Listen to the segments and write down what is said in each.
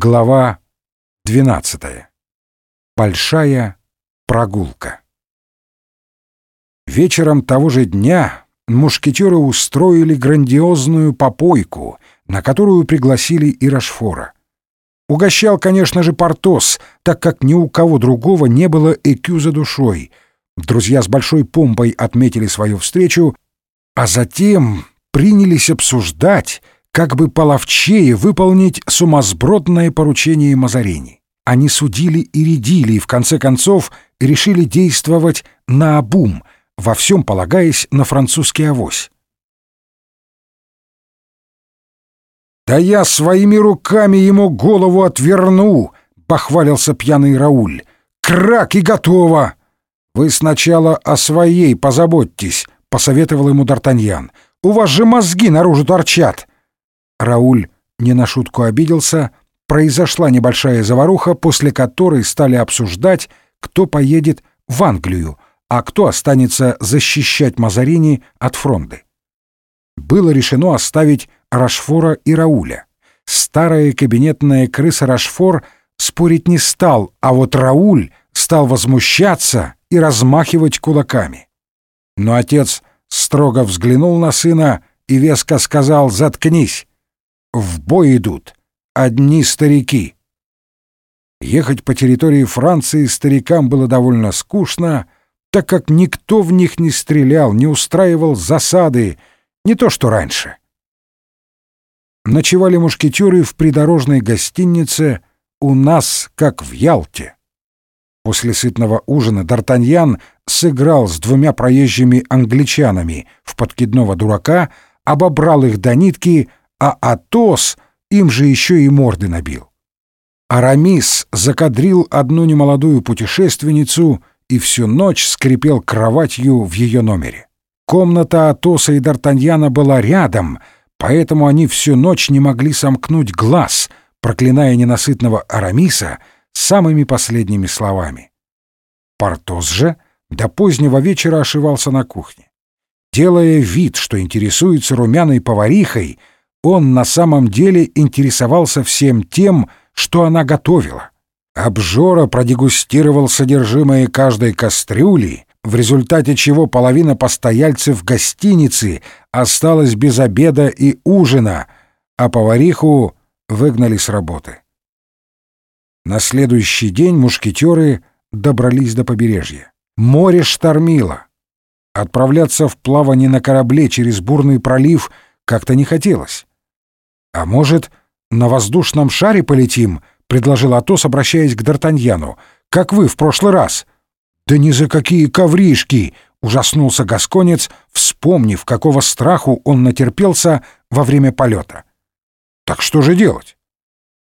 Глава 12. Большая прогулка. Вечером того же дня мушкетеры устроили грандиозную попойку, на которую пригласили и Рашфора. Угощал, конечно же, Портос, так как ни у кого другого не было ЭКЮ за душой. Друзья с большой помпой отметили свою встречу, а затем принялись обсуждать, как бы половчее выполнить сумасбродное поручение Мазарини. Они судили и рядили, и в конце концов решили действовать на обум, во всем полагаясь на французский авось. «Да я своими руками ему голову отверну!» — похвалился пьяный Рауль. «Крак и готово!» «Вы сначала о своей позаботьтесь», — посоветовал ему Д'Артаньян. «У вас же мозги наружу торчат!» Рауль не на шутку обиделся, произошла небольшая заваруха, после которой стали обсуждать, кто поедет в Англию, а кто останется защищать Мазарини от фронды. Было решено оставить Рашфора и Рауля. Старая кабинетная крыса Рашфор спорить не стал, а вот Рауль стал возмущаться и размахивать кулаками. Но отец строго взглянул на сына и веско сказал «Заткнись! В бой идут одни старики. Ехать по территории Франции старикам было довольно скучно, так как никто в них не стрелял, не устраивал засады, не то что раньше. Ночевали мушкетеры в придорожной гостинице у нас, как в Ялте. После сытного ужина Д'Артаньян сыграл с двумя проезжими англичанами в подкидного дурака, обобрал их до нитки, а Атос им же еще и морды набил. Арамис закадрил одну немолодую путешественницу и всю ночь скрипел кроватью в ее номере. Комната Атоса и Д'Артаньяна была рядом, поэтому они всю ночь не могли сомкнуть глаз, проклиная ненасытного Арамиса самыми последними словами. Портос же до позднего вечера ошивался на кухне. Делая вид, что интересуется румяной поварихой, он на самом деле интересовался всем тем, что она готовила. Обжора продегустировал содержимое каждой кастрюли, в результате чего половина постояльцев гостиницы осталась без обеда и ужина, а повариху выгнали с работы. На следующий день мушкетеры добрались до побережья. Море штормило. Отправляться в плавание на корабле через бурный пролив как-то не хотелось. «А может, на воздушном шаре полетим?» — предложил Атос, обращаясь к Д'Артаньяну. «Как вы в прошлый раз». «Да ни за какие ковришки!» — ужаснулся Гасконец, вспомнив, какого страху он натерпелся во время полета. «Так что же делать?»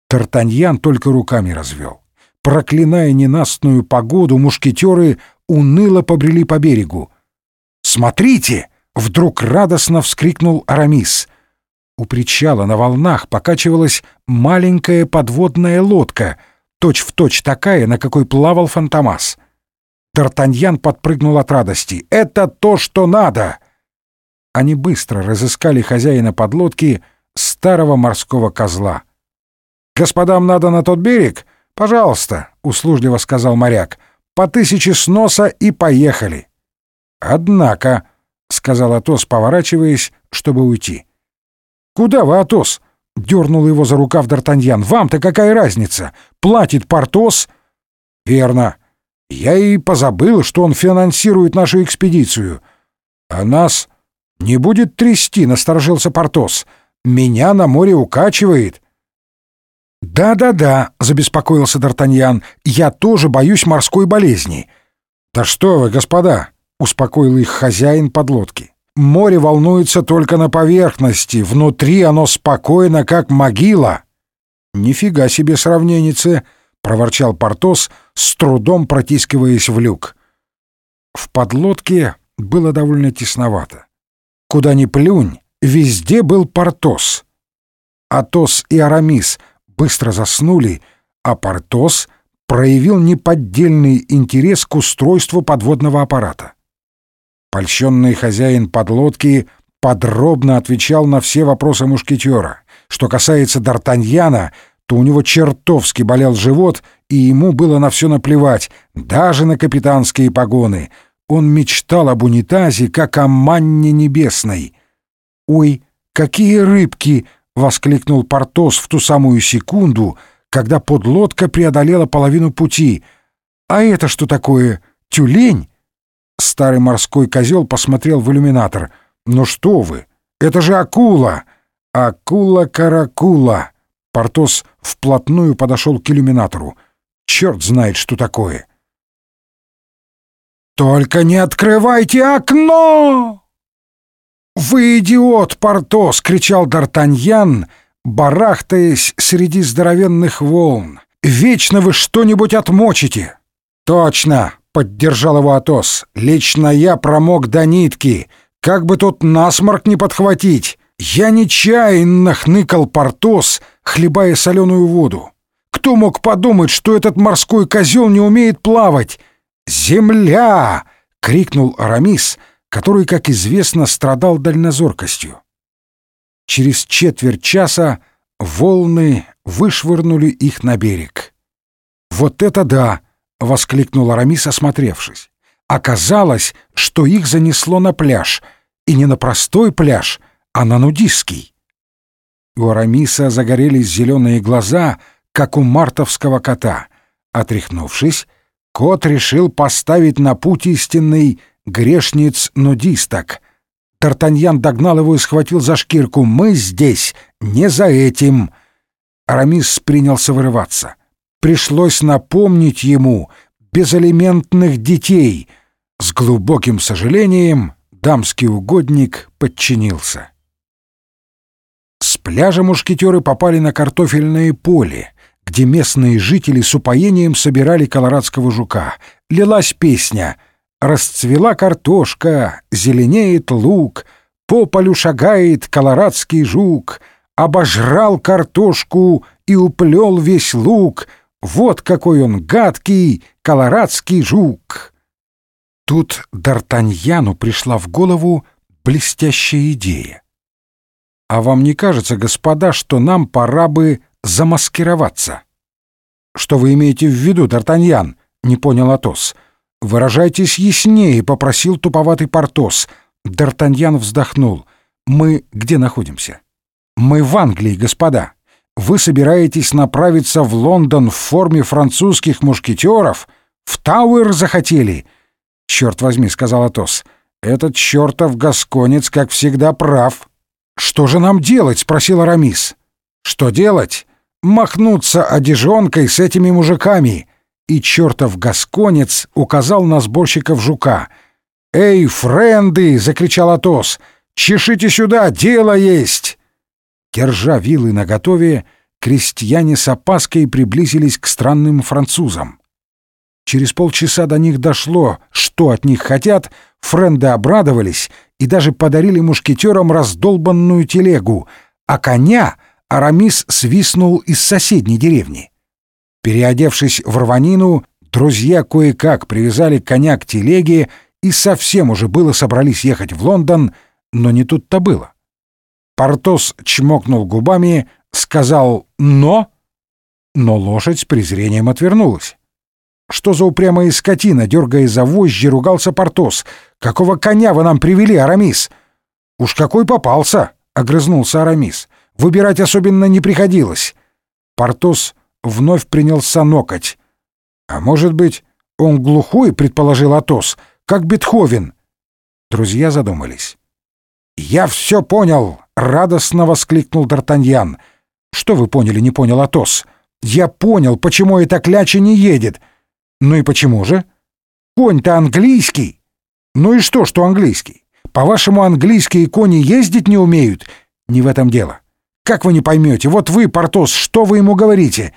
Тартаньян только руками развел. Проклиная ненастную погоду, мушкетеры уныло побрели по берегу. «Смотрите!» — вдруг радостно вскрикнул Арамис. У причала на волнах покачивалась маленькая подводная лодка, точь-в-точь точь такая, на какой плавал Фантомас. Д'Артаньян подпрыгнул от радости. «Это то, что надо!» Они быстро разыскали хозяина подлодки, старого морского козла. «Господам надо на тот берег? Пожалуйста», — услужливо сказал моряк. «По тысяче с носа и поехали». «Однако», — сказал Атос, поворачиваясь, чтобы уйти. «Куда вы, Атос?» — дернул его за рукав Д'Артаньян. «Вам-то какая разница? Платит Портос?» «Верно. Я и позабыл, что он финансирует нашу экспедицию. А нас не будет трясти», — насторожился Портос. «Меня на море укачивает». «Да-да-да», — забеспокоился Д'Артаньян, — «я тоже боюсь морской болезни». «Да что вы, господа!» — успокоил их хозяин подлодки. Море волнуется только на поверхности, внутри оно спокойно, как могила. Нифига себе сравненицы, проворчал Портос, с трудом протискиваясь в люк. В подлодке было довольно тесновато. Куда ни плюнь, везде был Портос. Атос и Арамис быстро заснули, а Портос проявил неподдельный интерес к устройству подводного аппарата. Польщенный хозяин подлодки подробно отвечал на все вопросы мушкетера. Что касается Д'Артаньяна, то у него чертовски болел живот, и ему было на все наплевать, даже на капитанские погоны. Он мечтал об унитазе, как о манне небесной. «Ой, какие рыбки!» — воскликнул Портос в ту самую секунду, когда подлодка преодолела половину пути. «А это что такое? Тюлень?» Старый морской козел посмотрел в иллюминатор. «Ну что вы! Это же акула! Акула-каракула!» Портос вплотную подошел к иллюминатору. «Черт знает, что такое!» «Только не открывайте окно!» «Вы идиот, Портос!» — кричал Д'Артаньян, барахтаясь среди здоровенных волн. «Вечно вы что-нибудь отмочите!» «Точно!» — поддержал его Атос. «Лично я промок до нитки. Как бы тут насморк не подхватить!» Я нечаянно хныкал Портос, хлебая соленую воду. Кто мог подумать, что этот морской козел не умеет плавать? «Земля!» — крикнул Арамис, который, как известно, страдал дальнозоркостью. Через четверть часа волны вышвырнули их на берег. «Вот это да!» — воскликнул Арамис, осмотревшись. Оказалось, что их занесло на пляж, и не на простой пляж, а на нудистский. У Арамиса загорелись зеленые глаза, как у мартовского кота. Отряхнувшись, кот решил поставить на путь истинный грешниц-нудисток. Тартаньян догнал его и схватил за шкирку. «Мы здесь, не за этим!» Арамис принялся вырываться. Пришлось напомнить ему безалиментных детей. С глубоким сожалением дамский угодник подчинился. С пляжа мушкетеры попали на картофельное поле, где местные жители с упоением собирали колорадского жука. Лилась песня «Расцвела картошка, зеленеет лук, по полю шагает колорадский жук, обожрал картошку и уплел весь лук, вот какой он гадкий, колорадский жук!» Тут Д'Артаньяну пришла в голову блестящая идея. А вам не кажется, господа, что нам пора бы замаскироваться? Что вы имеете в виду, Д'Артаньян? Не понял Атос. Выражайтесь яснее, попросил туповатый Портос. Д'Артаньян вздохнул. Мы где находимся? Мы в Англии, господа. Вы собираетесь направиться в Лондон в форме французских мушкетеров? В Тауэр захотели? Черт возьми, сказал Атос. Этот чертов гасконец, как всегда, прав. «Что же нам делать?» — спросил Арамис. «Что делать? Махнуться одежонкой с этими мужиками!» И чертов гасконец указал на сборщиков жука. «Эй, френды!» — закричал Атос. «Чешите сюда, дело есть!» Держа вилы наготове, крестьяне с опаской приблизились к странным французам. Через полчаса до них дошло, что от них хотят, френды обрадовались и даже подарили мушкетерам раздолбанную телегу, а коня Арамис свистнул из соседней деревни. Переодевшись в рванину, друзья кое-как привязали коня к телеге и совсем уже было собрались ехать в Лондон, но не тут-то было. Портос чмокнул губами, сказал «но», но лошадь с презрением отвернулась. «Что за упрямая скотина?» — дергая за вожжи, ругался Портос. «Какого коня вы нам привели, Арамис?» «Уж какой попался!» — огрызнулся Арамис. «Выбирать особенно не приходилось». Портос вновь принялся нокать. «А может быть, он глухой?» — предположил Атос. «Как Бетховен». Друзья задумались. «Я все понял!» — радостно воскликнул Д'Артаньян. «Что вы поняли?» — не понял Атос. «Я понял, почему эта кляча не едет. Ну и почему же? Конь-то английский. Ну и что, что английский? По-вашему, английские кони ездить не умеют? Не в этом дело. Как вы не поймете? Вот вы, Портос, что вы ему говорите?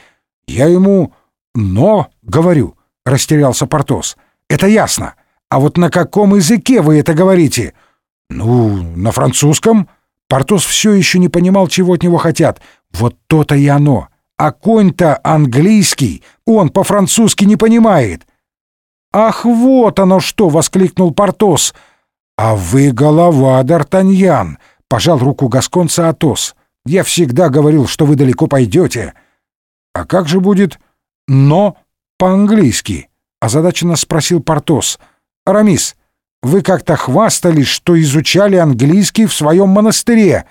Я ему «но» говорю, — растерялся Портос. Это ясно. А вот на каком языке вы это говорите? Ну, на французском. Портос все еще не понимал, чего от него хотят. Вот то-то и оно а конь-то английский, он по-французски не понимает. «Ах, вот оно что!» — воскликнул Портос. «А вы голова, Д'Артаньян!» — пожал руку гасконца Атос. «Я всегда говорил, что вы далеко пойдете». «А как же будет «но» по-английски?» — озадаченно спросил Портос. «Арамис, вы как-то хвастались, что изучали английский в своем монастыре».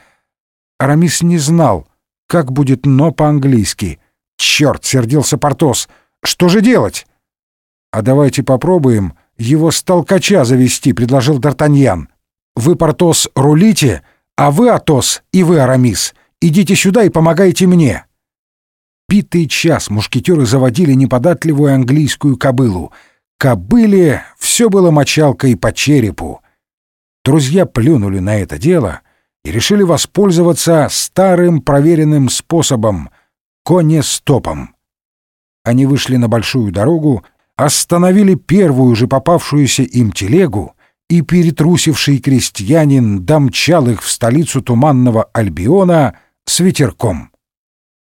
Арамис не знал, как будет «но» по-английски. «Черт!» — сердился Портос. «Что же делать?» «А давайте попробуем его с толкача завести», — предложил Д'Артаньян. «Вы, Портос, рулите, а вы, Атос, и вы, Арамис, идите сюда и помогайте мне». Битый час мушкетеры заводили неподатливую английскую кобылу. Кобыле все было мочалкой по черепу. Друзья плюнули на это дело и решили воспользоваться старым проверенным способом — конестопом. Они вышли на большую дорогу, остановили первую же попавшуюся им телегу, и перетрусивший крестьянин домчал их в столицу туманного Альбиона с ветерком.